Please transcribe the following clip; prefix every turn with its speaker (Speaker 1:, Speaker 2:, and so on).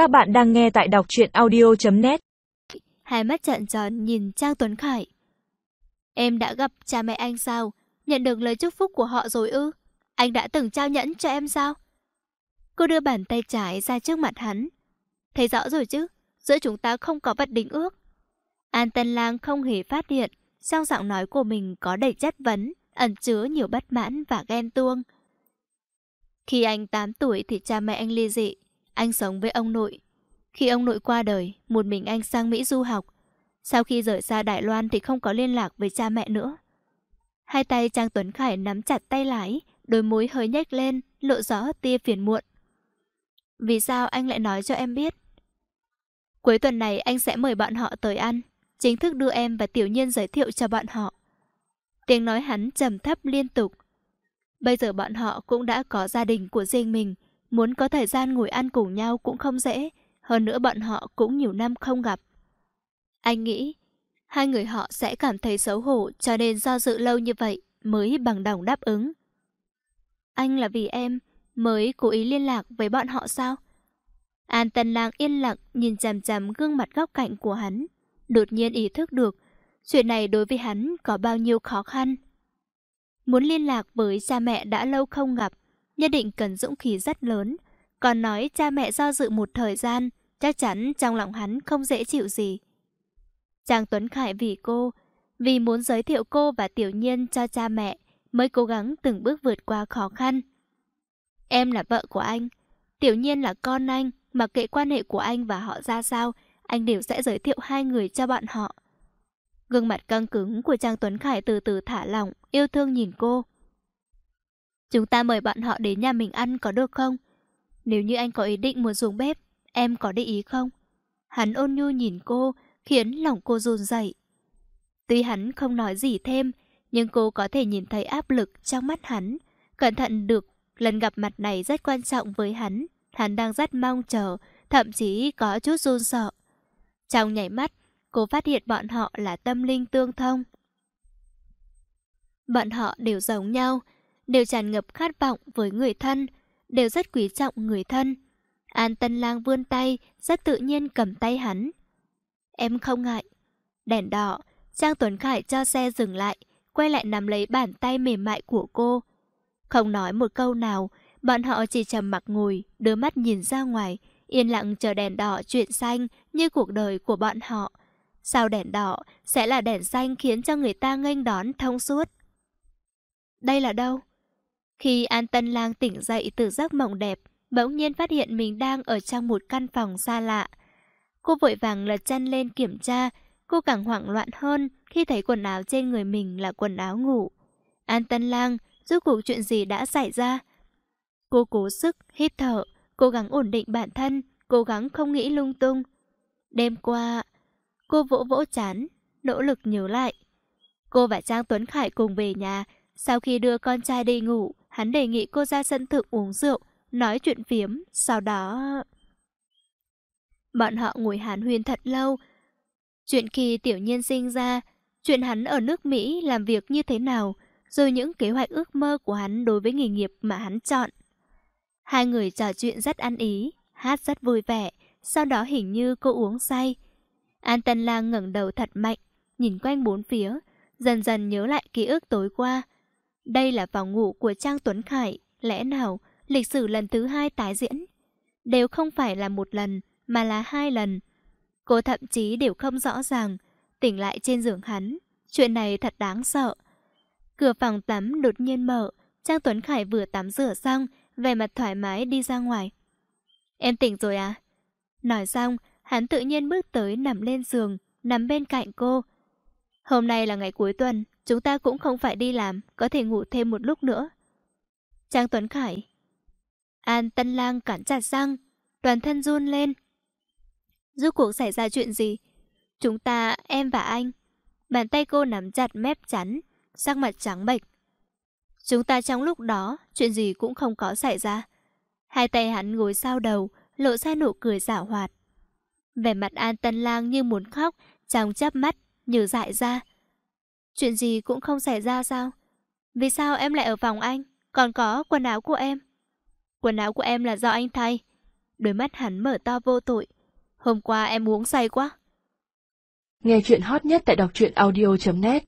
Speaker 1: Các bạn đang nghe tại đọc truyện audio.net
Speaker 2: Hai mắt trợn tròn nhìn Trang Tuấn Khải. Em đã gặp cha mẹ anh sao? Nhận được lời chúc phúc của họ rồi ư? Anh đã từng trao nhẫn cho em sao? Cô đưa bàn tay trái ra trước mặt hắn. Thấy rõ rồi chứ, giữa chúng ta không có vật đính ước. An Tân Lang không hề phát hiện, trong giọng nói của mình có đầy chất vấn, ẩn chứa nhiều bất mãn và ghen tuông. Khi anh 8 tuổi thì cha mẹ anh ly dị, anh sống với ông nội. Khi ông nội qua đời, một mình anh sang Mỹ du học. Sau khi rời xa Đài Loan thì không có liên lạc với cha mẹ nữa. Hai tay Trang Tuấn Khải nắm chặt tay lái, đôi môi hơi nhếch lên, lộ rõ tia phiền muộn. Vì sao anh lại nói cho em biết? Cuối tuần này anh sẽ mời bọn họ tới ăn, chính thức đưa em và Tiểu Nhiên giới thiệu cho bọn họ. Tiếng nói hắn trầm thấp liên tục. Bây giờ bọn họ cũng đã có gia đình của riêng mình, muốn có thời gian ngồi ăn cùng nhau cũng không dễ, hơn nữa bọn họ cũng nhiều năm không gặp. Anh nghĩ, hai người họ sẽ cảm thấy xấu hổ cho nên do dự lâu như vậy mới bằng đồng đáp ứng. Anh là vì em mới cố ý liên lạc với bọn họ sao? An Tân Lang yên lặng nhìn chằm chằm gương mặt góc cạnh của hắn, đột nhiên ý thức được chuyện này đối với hắn có bao nhiêu khó khăn. Muốn liên lạc với cha mẹ đã lâu không gặp, nhất định cần dũng khí rất lớn. Còn nói cha mẹ do dự một thời gian, chắc chắn trong lòng hắn không dễ chịu gì. Trang Tuấn Khải vì cô, vì muốn giới thiệu cô và Tiểu Nhiên cho cha mẹ, mới cố gắng từng bước vượt qua khó khăn. Em là vợ của anh, Tiểu Nhiên là con anh, mặc kệ quan hệ của anh và họ ra sao, anh đều sẽ giới thiệu hai người cho bọn họ. Gương mặt căng cứng của Trang Tuấn Khải từ từ thả lỏng, yêu thương nhìn cô. Chúng ta mời bọn họ đến nhà mình ăn có được không? Nếu như anh có ý định muốn xuống bếp, em có để ý không? Hắn ôn nhu nhìn cô, khiến lòng cô run dậy. Tuy hắn không nói gì thêm, nhưng cô có thể nhìn thấy áp lực trong mắt hắn. Cẩn thận được, lần gặp mặt này rất quan trọng với hắn. Hắn đang rất mong chờ, thậm chí có chút run sợ. Trong nhảy mắt, cô phát hiện bọn họ là tâm linh tương thông. Bọn họ đều giống nhau, đều tràn ngập khát vọng với người thân, đều rất quý trọng người thân. An Tân Lang vươn tay, rất tự nhiên cầm tay hắn. Em không ngại. Đèn đỏ, Trang Tuấn Khải cho xe dừng lại, quay lại nắm lấy bàn tay mềm mại của cô. Không nói một câu nào, bọn họ chỉ trầm mặc ngồi, đưa mắt nhìn ra ngoài, yên lặng chờ đèn đỏ chuyển xanh như cuộc đời của bọn họ. Sau đèn đỏ sẽ là đèn xanh khiến cho người ta nghênh đón thông suốt. Đây là đâu? Khi An Tân Lang tỉnh dậy từ giấc mộng đẹp, bỗng nhiên phát hiện mình đang ở trong một căn phòng xa lạ. Cô vội vàng lật chân lên kiểm tra, cô càng hoảng loạn hơn khi thấy quần áo trên người mình là quần áo ngủ. An Tân Lang, rốt cuộc chuyện gì đã xảy ra? Cô cố sức, hít thở, cố gắng ổn định bản thân, cố gắng không nghĩ lung tung. Đêm qua, cô vỗ vỗ chán, nỗ lực nhớ lại. Cô và Trang Tuấn Khải cùng về nhà, sau khi đưa con trai đi ngủ, hắn đề nghị cô ra sân thượng uống rượu, nói chuyện phiếm, sau đó... Bọn họ ngồi hàn huyên thật lâu. Chuyện khi tiểu nhiên sinh ra, chuyện hắn ở nước Mỹ làm việc như thế nào, rồi những kế hoạch ước mơ của hắn đối với nghề nghiệp mà hắn chọn. Hai người trò chuyện rất ăn ý, hát rất vui vẻ, sau đó hình như cô uống say. An Tân Lang ngẩng đầu thật mạnh, nhìn quanh bốn phía, dần dần nhớ lại ký ức tối qua. Đây là phòng ngủ của Trang Tuấn Khải, lẽ nào lịch sử lần thứ hai tái diễn? Đều không phải là một lần, mà là hai lần. Cô thậm chí đều không rõ ràng, tỉnh lại trên giường hắn. Chuyện này thật đáng sợ. Cửa phòng tắm đột nhiên mở, Trang Tuấn Khải vừa tắm rửa xong, vẻ mặt thoải mái đi ra ngoài. Em tỉnh rồi à? Nói xong, hắn tự nhiên bước tới nằm lên giường, nằm bên cạnh cô. Hôm nay là ngày cuối tuần, chúng ta cũng không phải đi làm, có thể ngủ thêm một lúc nữa. Trang Tuấn Khải An Tân Lang cản chặt răng, toàn thân run lên. Rốt cuộc xảy ra chuyện gì? Chúng ta, em và anh. Bàn tay cô nắm chặt mép chắn, sắc mặt trắng bệch. Chúng ta trong lúc đó, chuyện gì cũng không có xảy ra. Hai tay hắn gối sau đầu, lộ ra nụ cười giả hoạt. Vẻ mặt An Tân Lang như muốn khóc, trong chớp mắt, như dại ra. Chuyện gì cũng không xảy ra sao? Vì sao em lại ở phòng anh? Còn có quần áo của em? Quần áo của em là do anh thay. Đôi mắt hắn mở to vô tội. Hôm qua em uống say quá.
Speaker 1: Nghe chuyện hot nhất tại đọc truyện audio.net